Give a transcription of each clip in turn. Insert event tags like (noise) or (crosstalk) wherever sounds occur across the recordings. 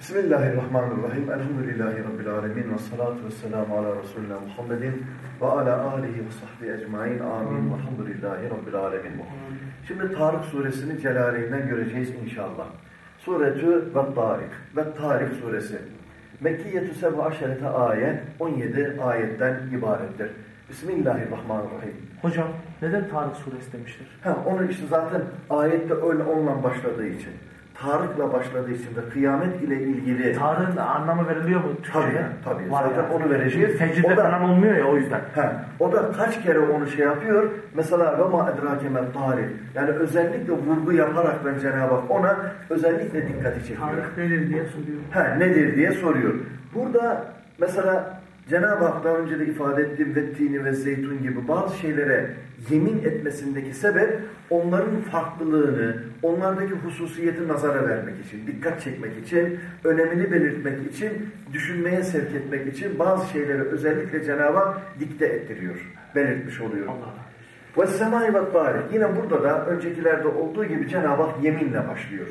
Bismillahirrahmanirrahim. Elhamdülillahi Rabbil alemin. Ve salatu ve selamu ala Resulina Muhammedin ve ala alihi ve sahbihi ecmain. Amin. Velhamdülillahi Rabbil alemin. Şimdi Tarık suresini Celaleyn'den göreceğiz inşallah. Suretü ve Tarık ve Tarık suresi. Mekkiyetü seb'a aşerete ayet 17 ayetten ibarettir. Bismillahirrahmanirrahim. Hocam neden Tarık suresi demiştir? Ha, onu işte zaten ayette öyle onunla başladığı için. Tarık'la başladığı için de kıyamet ile ilgili... Tarık'ın anlamı veriliyor mu Türkçe'de? Tabii, tabii. Var Zaten yani. onu vereceğiz. Da- falan olmuyor ya o yüzden. He, o da kaç kere onu şey yapıyor. Mesela ve ma edrake met tarih. Yani özellikle vurgu yaparak ben Cenab-ı Hak ona özellikle dikkati çekiyor. Tarık nedir diye soruyor. He, nedir diye soruyor. Burada mesela Cenab-ı Hak daha önce de ifade ettiğim ve tini ve zeytun gibi bazı şeylere yemin etmesindeki sebep onların farklılığını, onlardaki hususiyeti nazara vermek için, dikkat çekmek için, önemini belirtmek için, düşünmeye sevk etmek için bazı şeyleri özellikle Cenab-ı Hak dikte ettiriyor, belirtmiş oluyor. Ve semai ve. Yine burada da öncekilerde olduğu gibi Cenab-ı Hak yeminle başlıyor.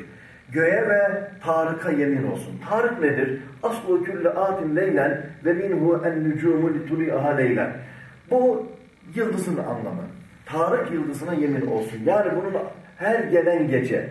Göğe ve Tarık'a yemin olsun. Tarık nedir? Aslu külle atin leylen ve minhu en nücumu lituli'aha leylen. Bu yıldızın anlamı. Tarık yıldızına yemin olsun. Yani bunun her gelen gece,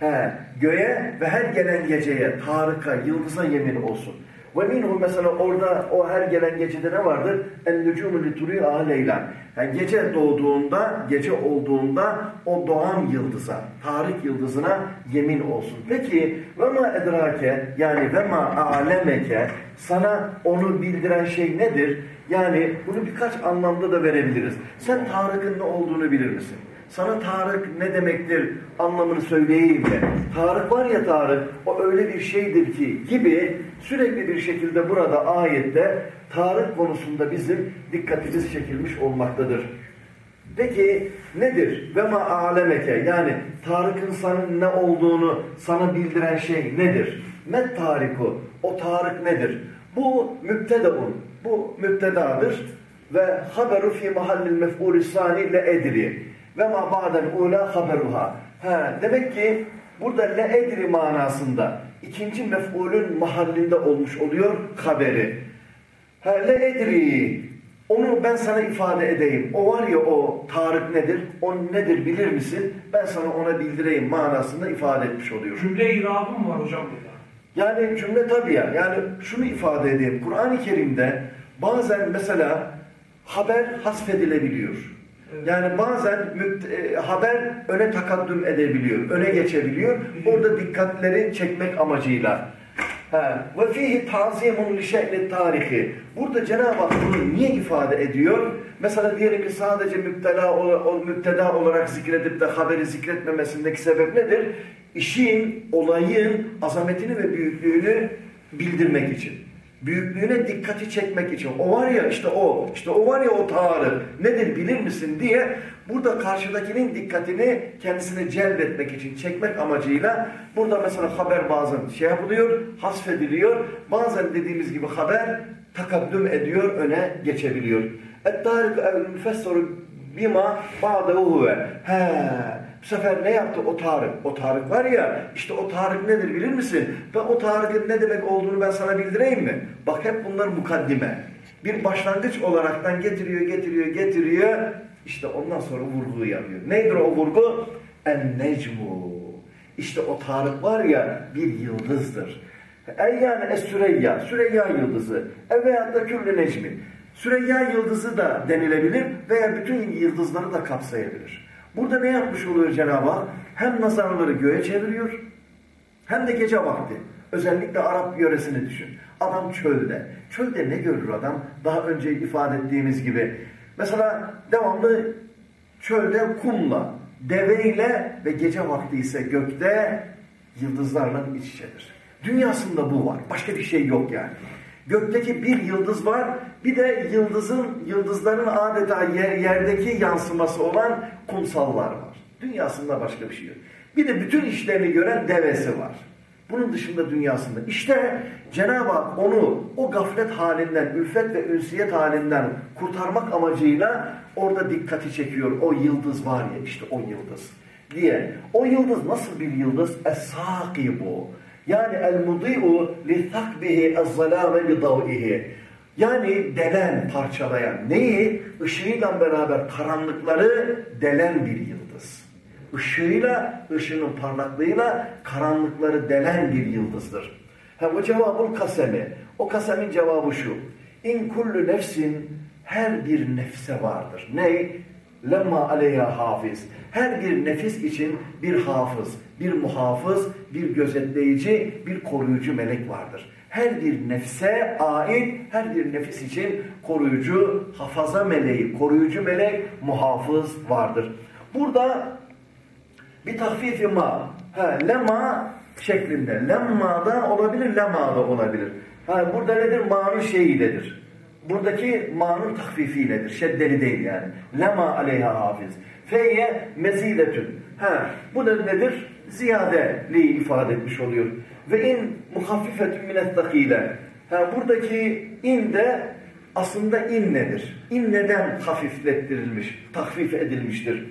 he, göğe ve her gelen geceye, Tarık'a, yıldıza yemin olsun. Ve minhu mesela orada o her gelen gecede ne vardır? En nücumu lituri'a leylan. Yani gece doğduğunda, gece olduğunda o doğan yıldıza, Tarık yıldızına yemin olsun. Peki ve ma edrake yani ve ma alemeke sana onu bildiren şey nedir? Yani bunu birkaç anlamda da verebiliriz. Sen Tarık'ın ne olduğunu bilir misin? Sana Tarık ne demektir anlamını söyleyeyim mi? Tarık var ya Tarık, o öyle bir şeydir ki gibi sürekli bir şekilde burada ayette Tarık konusunda bizim dikkatimiz çekilmiş olmaktadır. Peki nedir? Ve ma alemeke yani Tarık'ın sana ne olduğunu sana bildiren şey nedir? Met tariku. O Tarık nedir? Bu mübtedaun. Bu mübtedadır. Ve haberu fi mahallil mef'ulü sani le edri. Ve ma ba'den ula haberuha. Ha, demek ki burada le edri manasında ikinci mef'ulün mahallinde olmuş oluyor haberi. Ha, le edri. Onu ben sana ifade edeyim. O var ya o Tarık nedir? O nedir bilir misin? Ben sana ona bildireyim manasında ifade etmiş oluyor. Cümle irabı mı var hocam burada? Yani cümle tabii ya. Yani şunu ifade edeyim. Kur'an-ı Kerim'de bazen mesela haber hasfedilebiliyor. Yani bazen e, haber öne takaddüm edebiliyor, öne geçebiliyor. Orada dikkatleri çekmek amacıyla. Ve fihi tazimun li şe'ni tarihi. Burada Cenab-ı Hak bunu niye ifade ediyor? Mesela diyelim ki sadece müptela, ol- müpteda olarak zikredip de haberi zikretmemesindeki sebep nedir? İşin, olayın azametini ve büyüklüğünü bildirmek için. Büyüklüğüne dikkati çekmek için. O var ya işte o, işte o var ya o Tarık. Nedir bilir misin diye burada karşıdakinin dikkatini kendisine celbetmek için, çekmek amacıyla burada mesela haber bazen şey yapılıyor, hasfediliyor. Bazen dediğimiz gibi haber takaddüm ediyor, öne geçebiliyor. Et-Tarık el-Müfessoru bima ba'dehu huve. He, bu sefer ne yaptı o Tarık? O Tarık var ya, işte o Tarık nedir bilir misin? Ben o Tarık'ın ne demek olduğunu ben sana bildireyim mi? Bak hep bunlar mukaddime. Bir başlangıç olaraktan getiriyor, getiriyor, getiriyor. İşte ondan sonra vurguyu yapıyor. Nedir o vurgu? En-necmu. İşte o Tarık var ya bir yıldızdır. Ey yani es-Süreyya, Süreyya yıldızı. E veyahut da küllü necmin. Süreyya yıldızı da denilebilir veya bütün yıldızları da kapsayabilir. Burada ne yapmış oluyor Cenab-ı Hak? Hem nazarları göğe çeviriyor hem de gece vakti. Özellikle Arap yöresini düşün. Adam çölde. Çölde ne görür adam? Daha önce ifade ettiğimiz gibi. Mesela devamlı çölde kumla, deveyle ve gece vakti ise gökte yıldızlarla iç içedir. Dünyasında bu var. Başka bir şey yok yani. Gökteki bir yıldız var, bir de yıldızın, yıldızların adeta yer, yerdeki yansıması olan kumsallar var. Dünyasında başka bir şey yok. Bir de bütün işlerini gören devesi var. Bunun dışında dünyasında. İşte Cenab-ı Hak onu o gaflet halinden, ülfet ve ünsiyet halinden kurtarmak amacıyla orada dikkati çekiyor. O yıldız var ya işte o yıldız diye. O yıldız nasıl bir yıldız? Es-Sakibu. Yani el-mudi'u li thakbihi ez-zalame bi dav'ihi. Yani delen, parçalayan. Neyi? Işığıyla beraber karanlıkları delen bir yıldız. Işığıyla, ışığının parlaklığıyla karanlıkları delen bir yıldızdır. Ha, bu cevabul kasemi. O kasemin cevabı şu. İn kullu nefsin her bir nefse vardır. Ne? Lemma aleyha hafiz. Her bir nefis için bir hafız, bir muhafız, bir gözetleyici, bir koruyucu melek vardır. Her bir nefse ait, her bir nefis için koruyucu, hafaza meleği, koruyucu melek, muhafız vardır. Burada bir tahfifi ma. Ha, lema şeklinde. Lemma da olabilir, lema da olabilir. Ha, burada nedir? Ma'nın şeyiledir. Buradaki ma'nın tahfifiyledir. Şeddeli değil yani. Lema aleyha hafiz. Feyye mezidetün. Ha, bu da nedir? Ziyadeliği ifade etmiş oluyor. Ve in muhaffifetün minettahile. Ha, buradaki in de aslında in nedir? İn neden hafiflettirilmiş, tahfif edilmiştir?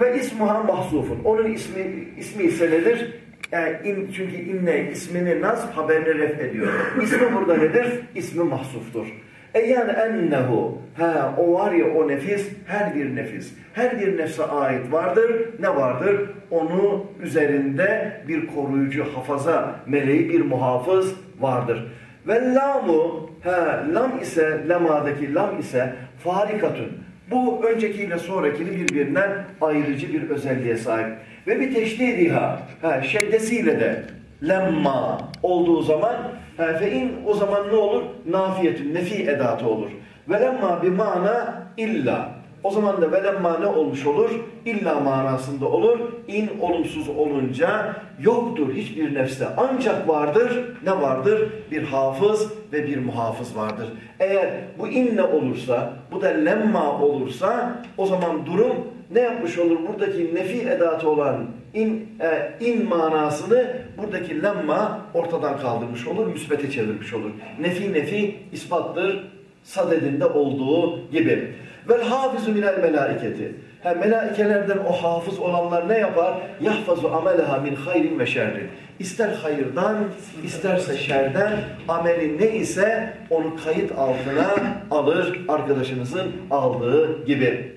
Ve ismuha mahzufun. Onun ismi, ismi ise nedir? Yani in, çünkü inne ismini nasb haberini ref ediyor. İsmi burada nedir? İsmi mahsuftur. E yani ennehu. Ha, o var ya o nefis, her bir nefis. Her bir nefse ait vardır. Ne vardır? Onu üzerinde bir koruyucu, hafaza, meleği bir muhafız vardır. Ve lamu, ha, lam ise, lamadaki lam ise farikatun. Bu öncekiyle sonrakini birbirinden ayrıcı bir özelliğe sahip. Ve bir teşdidiha, ha, şeddesiyle de lemma olduğu zaman fe in o zaman ne olur? Nafiyetün, nefi edatı olur. Ve lemma bir mana illa. O zaman da velemma ne olmuş olur? İlla manasında olur. İn olumsuz olunca yoktur hiçbir nefste. Ancak vardır. Ne vardır? Bir hafız ve bir muhafız vardır. Eğer bu inne olursa, bu da lemma olursa o zaman durum ne yapmış olur? Buradaki nefi edatı olan in, e, in manasını buradaki lemma ortadan kaldırmış olur, müsbete çevirmiş olur. Nefi nefi ispattır, sadedinde olduğu gibi. Vel hafizu minel melaiketi. Ha, melaikelerden o hafız olanlar ne yapar? Yahfazu ameleha min hayrin ve şerrin. İster hayırdan, isterse şerden ameli ne ise onu kayıt altına alır arkadaşınızın aldığı gibi.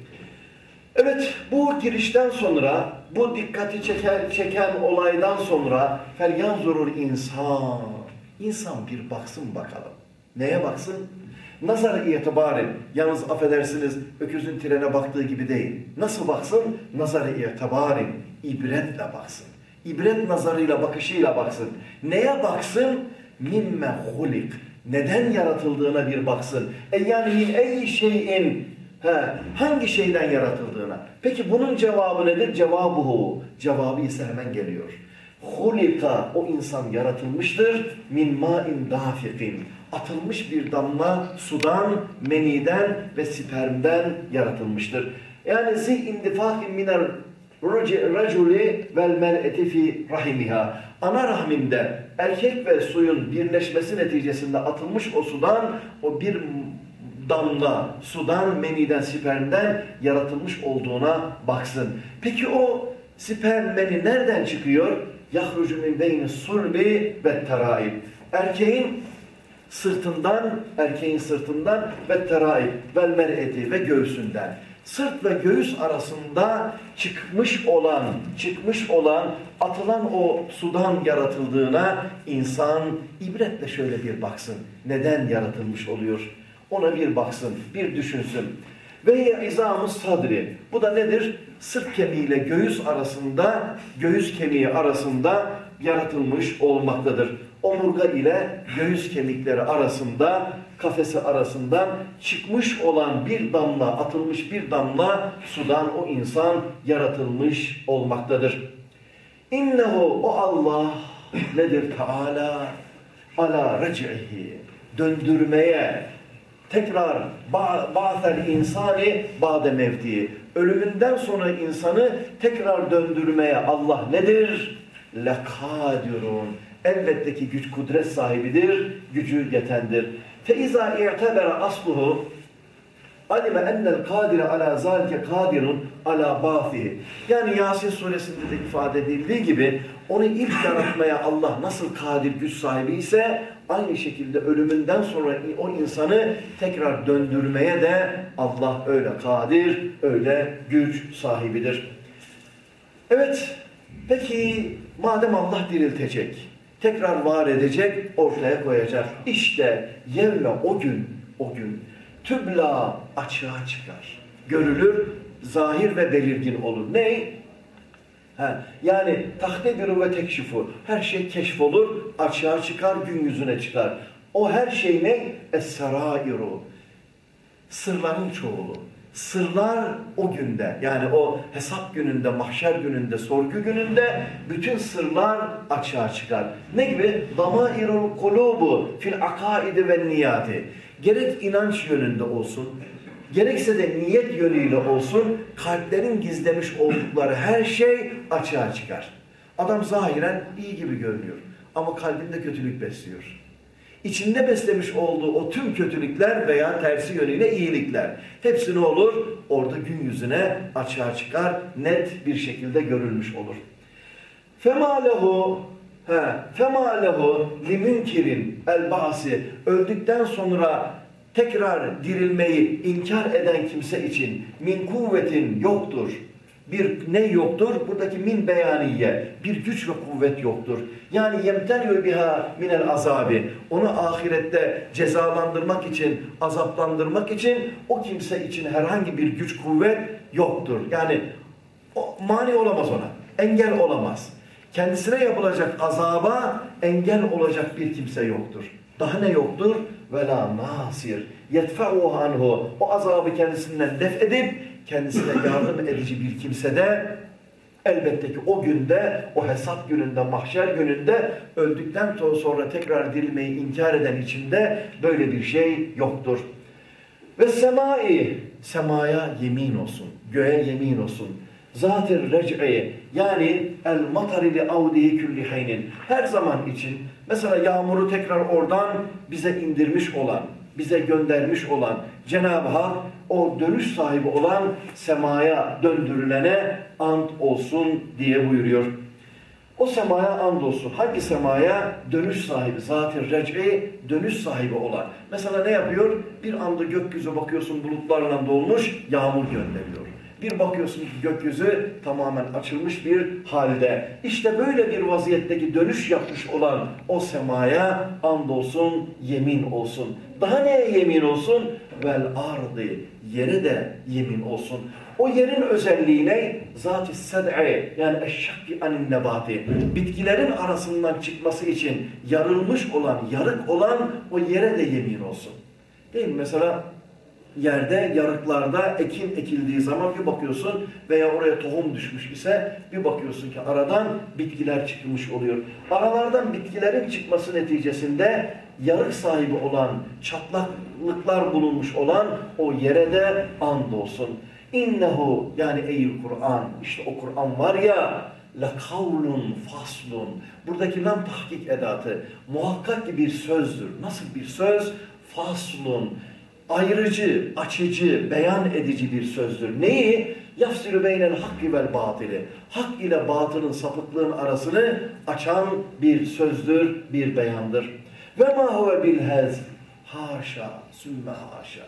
Evet bu girişten sonra, bu dikkati çeken, çeken olaydan sonra felyanzurul insan. İnsan bir baksın bakalım. Neye baksın? Nazar itibarın. Yalnız affedersiniz öküzün trene baktığı gibi değil. Nasıl baksın? Nazar itibarın. İbretle baksın. İbret nazarıyla bakışıyla baksın. Neye baksın? Mimme hulik. Neden yaratıldığına bir baksın. E yani min ey şeyin He, hangi şeyden yaratıldığına. Peki bunun cevabı nedir? Cevabuhu. Cevabı ise hemen geliyor. Hulika o insan yaratılmıştır. Min ma'in dafikin. Atılmış bir damla sudan, meniden ve spermden yaratılmıştır. Yani zi indifakin minel raculi vel mel'eti fi rahimiha. Ana rahminde erkek ve suyun birleşmesi neticesinde atılmış o sudan o bir damla sudan, meniden, spermden yaratılmış olduğuna baksın. Peki o sperm meni nereden çıkıyor? Min beyni sulbi ve teraib. Erkeğin sırtından, erkeğin sırtından ve teraib vel ve göğsünden. Sırt ve göğüs arasında çıkmış olan, çıkmış olan, atılan o sudan yaratıldığına insan ibretle şöyle bir baksın. Neden yaratılmış oluyor? Ona bir baksın, bir düşünsün. Ve izamı sadri. Bu da nedir? Sırt kemiğiyle göğüs arasında, göğüs kemiği arasında yaratılmış olmaktadır. Omurga ile göğüs kemikleri arasında, kafesi arasından çıkmış olan bir damla, atılmış bir damla sudan o insan yaratılmış olmaktadır. İnnehu o Allah nedir? Teala ala recihi döndürmeye, tekrar ba'sel insani ba'de mevti. Ölümünden sonra insanı tekrar döndürmeye Allah nedir? Lekadirun. Elbette ki güç kudret sahibidir, gücü yetendir. Feiza i'tebere asluhu alime ennel kadire ala zalike kadirun ala bafihi. Yani Yasin suresinde de ifade edildiği gibi onu ilk yaratmaya Allah nasıl kadir güç sahibi ise aynı şekilde ölümünden sonra o insanı tekrar döndürmeye de Allah öyle kadir, öyle güç sahibidir. Evet, peki madem Allah diriltecek, tekrar var edecek, ortaya koyacak. İşte yevme o gün, o gün tübla açığa çıkar. Görülür, zahir ve belirgin olur. Ne? Ha, yani tahte ve tekşifu. Her şey keşfolur, açığa çıkar, gün yüzüne çıkar. O her şey ne? Es-sarairu. Sırların çoğulu. Sırlar o günde yani o hesap gününde, mahşer gününde, sorgu gününde bütün sırlar açığa çıkar. Ne gibi? Damairul kulubu fil akaidi ve niyati. Gerek inanç yönünde olsun, gerekse de niyet yönüyle olsun kalplerin gizlemiş oldukları her şey açığa çıkar. Adam zahiren iyi gibi görünüyor ama kalbinde kötülük besliyor içinde beslemiş olduğu o tüm kötülükler veya tersi yönüyle iyilikler. Hepsi ne olur? Orada gün yüzüne açığa çıkar, net bir şekilde görülmüş olur. Femalehu he femalehu limunkirin elbasi öldükten sonra tekrar dirilmeyi inkar eden kimse için min kuvvetin yoktur bir ne yoktur? Buradaki min beyaniye, bir güç ve kuvvet yoktur. Yani yemtenü biha minel azabi. Onu ahirette cezalandırmak için, azaplandırmak için o kimse için herhangi bir güç kuvvet yoktur. Yani o, mani olamaz ona, engel olamaz. Kendisine yapılacak azaba engel olacak bir kimse yoktur. Daha ne yoktur? Vela nasir. Yetfe'u anhu. O azabı kendisinden def edip kendisine yardım edici bir kimse de elbette ki o günde, o hesap gününde, mahşer gününde öldükten sonra tekrar dirilmeyi inkar eden içinde böyle bir şey yoktur. Ve semai, semaya yemin olsun, göğe yemin olsun. Zatir rec'i yani el matarili avdihi külli haynin. Her zaman için mesela yağmuru tekrar oradan bize indirmiş olan, bize göndermiş olan Cenab-ı Hak o dönüş sahibi olan semaya döndürülene ant olsun diye buyuruyor. O semaya and olsun. Hangi semaya? Dönüş sahibi. Zaten rec'i dönüş sahibi olan. Mesela ne yapıyor? Bir anda gökyüzü bakıyorsun bulutlarla dolmuş, yağmur gönderiyor. Bir bakıyorsun ki gökyüzü tamamen açılmış bir halde. İşte böyle bir vaziyetteki dönüş yapmış olan o semaya and olsun, yemin olsun. Daha neye yemin olsun? Vel ardı, yere de yemin olsun. O yerin özelliği ne? Zat-ı sed'i yani eşşakki anin nebati. Bitkilerin arasından çıkması için yarılmış olan, yarık olan o yere de yemin olsun. Değil mi? Mesela yerde, yarıklarda ekin ekildiği zaman bir bakıyorsun veya oraya tohum düşmüş ise bir bakıyorsun ki aradan bitkiler çıkmış oluyor. Aralardan bitkilerin çıkması neticesinde yarık sahibi olan, çatlaklıklar bulunmuş olan o yere de and olsun. İnnehu yani ey Kur'an işte o Kur'an var ya la kavlun faslun. Buradaki lam tahkik edatı muhakkak ki bir sözdür. Nasıl bir söz? Faslun ayrıcı, açıcı, beyan edici bir sözdür. Neyi? Yafsirü beynel hakki vel batili. Hak ile batılın, sapıklığın arasını açan bir sözdür, bir beyandır. Ve ma huve bilhez. Haşa, sümme haşa.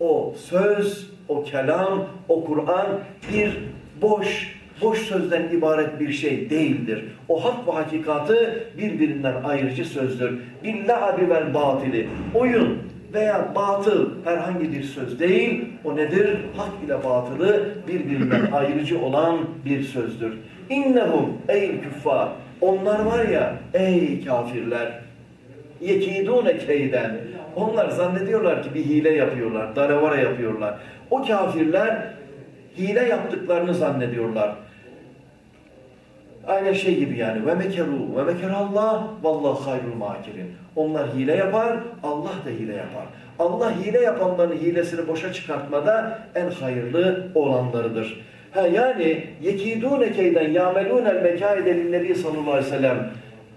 O söz, o kelam, o Kur'an bir boş, boş sözden ibaret bir şey değildir. O hak ve hakikatı birbirinden ayrıcı sözdür. Billahi vel batili. Oyun, veya batıl herhangi bir söz değil. O nedir? Hak ile batılı birbirinden (clears throat) ayrıcı olan bir sözdür. İnnehum ey küffar. Onlar var ya ey kafirler. Yekidune keyden. Onlar zannediyorlar ki bir hile yapıyorlar. Daravara yapıyorlar. O kafirler hile yaptıklarını zannediyorlar. Aynen şey gibi yani. Ve mekeru ve mekerallah vallahu hayrul makirin. Onlar hile yapar, Allah da hile yapar. Allah hile yapanların hilesini boşa çıkartmada en hayırlı olanlarıdır. Ha yani yekidûne keyden yâmelûnel mekâide linnebi sallallahu aleyhi ve sellem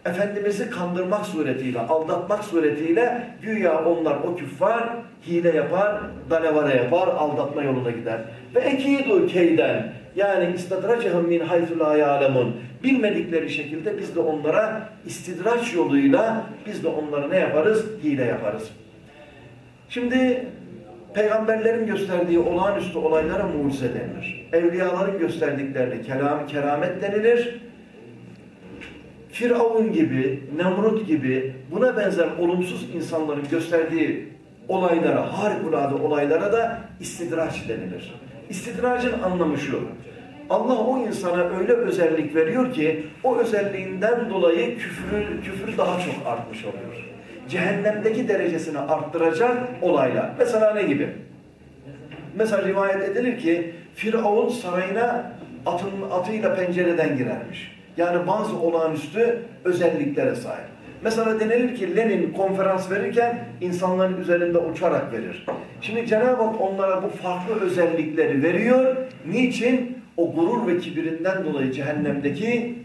Efendimiz'i kandırmak suretiyle, aldatmak suretiyle güya onlar o küffar hile yapar, danevara yapar, aldatma yoluna gider. Ve ekidu keyden yani istidracehum min haythu la ya'lemun bilmedikleri şekilde biz de onlara istidraç yoluyla biz de onlara ne yaparız? Hile yaparız. Şimdi peygamberlerin gösterdiği olağanüstü olaylara mucize denilir. Evliyaların gösterdiklerine kelam, keramet denilir. Firavun gibi, Nemrut gibi buna benzer olumsuz insanların gösterdiği olaylara, harikulade olaylara da istidraç denilir. İstidracın anlamı şu. Allah o insana öyle özellik veriyor ki o özelliğinden dolayı küfrü, küfrü daha çok artmış oluyor. Cehennemdeki derecesini arttıracak olaylar. Mesela ne gibi? Mesela rivayet edilir ki Firavun sarayına atın, atıyla pencereden girermiş. Yani bazı olağanüstü özelliklere sahip. Mesela denilir ki Lenin konferans verirken insanların üzerinde uçarak verir. Şimdi Cenab-ı Hak onlara bu farklı özellikleri veriyor. Niçin? O gurur ve kibirinden dolayı cehennemdeki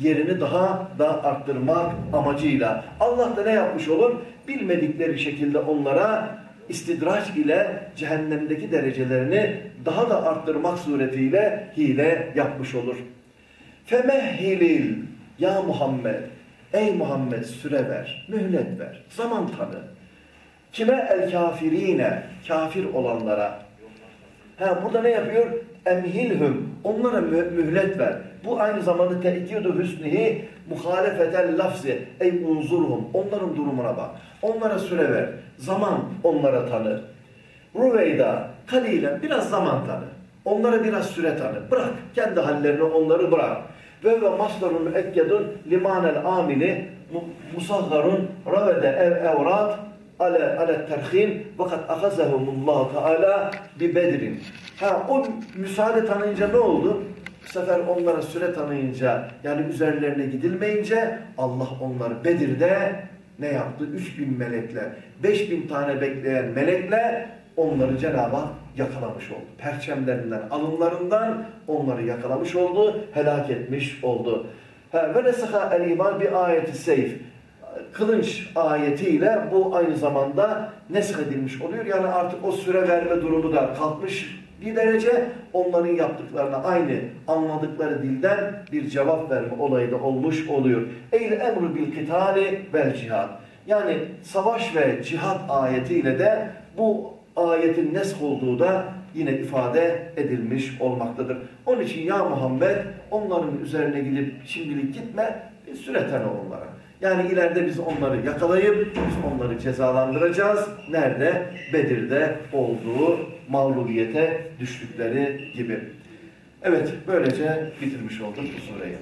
yerini daha da arttırmak amacıyla. Allah da ne yapmış olur? Bilmedikleri şekilde onlara istidraç ile cehennemdeki derecelerini daha da arttırmak suretiyle hile yapmış olur. Femehhilil ya Muhammed ey Muhammed süre ver, mühlet ver, zaman tanı. Kime el kafirine, kafir olanlara. Ha burada ne yapıyor? Emhilhum, onlara mühlet ver. Bu aynı zamanda te'kidu hüsnihi muhalefetel lafzi ey unzurhum. Onların durumuna bak. Onlara süre ver. Zaman onlara tanı. Ruveyda, kalilen biraz zaman tanı. Onlara biraz süre tanı. Bırak. Kendi hallerini onları bırak. Ve ve masdarun müekkedun limanel amili musahharun ravede ev evrat ale ale terhin fakat ahazahumullahu teala bi bedrin. Ha o müsaade tanıyınca ne oldu? Bu sefer onlara süre tanıyınca yani üzerlerine gidilmeyince Allah onları Bedir'de ne yaptı? 3000 melekle, 5000 tane bekleyen melekle onları Cenab-ı yakalamış oldu. Perçemlerinden, alınlarından onları yakalamış oldu, helak etmiş oldu. Ve nesaha el iman bir ayeti seyf. Kılınç ayetiyle bu aynı zamanda nesk edilmiş oluyor. Yani artık o süre verme durumu da kalkmış bir derece onların yaptıklarına aynı anladıkları dilden bir cevap verme olayı da olmuş oluyor. Eyle emru bil kitali vel cihad. Yani savaş ve cihat ayetiyle de bu ayetin nesk olduğu da yine ifade edilmiş olmaktadır. Onun için ya Muhammed onların üzerine gidip şimdilik gitme bir süre tanı onlara. Yani ileride biz onları yakalayıp biz onları cezalandıracağız. Nerede? Bedir'de olduğu mağlubiyete düştükleri gibi. Evet böylece bitirmiş olduk bu sureyi.